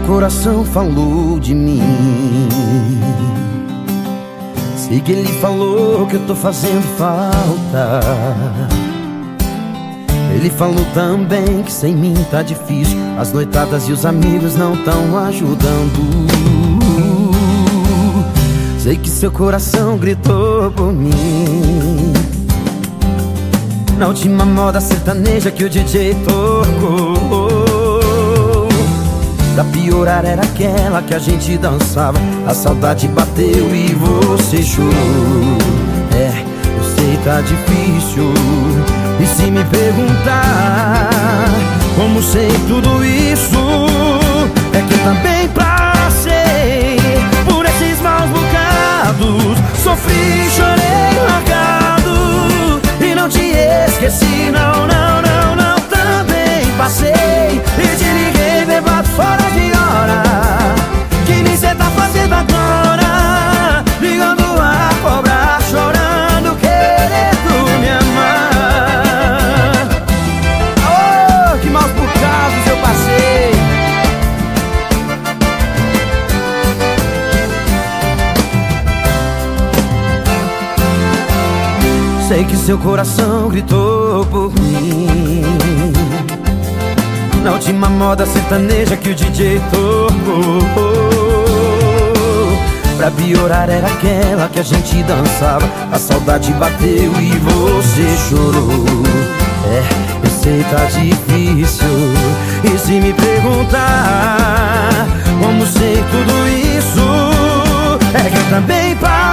coração falou de mim. Sei que ele falou que eu tô fazendo falta. Ele falou também que sem mim tá difícil. As noitadas e os amigos não tão ajudando. Sei que seu coração gritou por mim. Na última moda sertaneja que o DJ tocou. Pra piorar era aquela que a gente dançava. A saudade bateu e você chorou. É, eu sei tá difícil. E se me perguntar Como sei tudo isso É que também passei Por esses maus bocados. Sofri, chorei, largado E não te esqueci, não, não, não, não Também passei. E te Sei que seu coração gritou por mim. Na última moda sertaneja que o DJ tocou. Pra piorar era aquela que a gente dançava. A saudade bateu e você chorou. É, eu sei tá difícil. E se me perguntar Como sei tudo isso É que eu também passo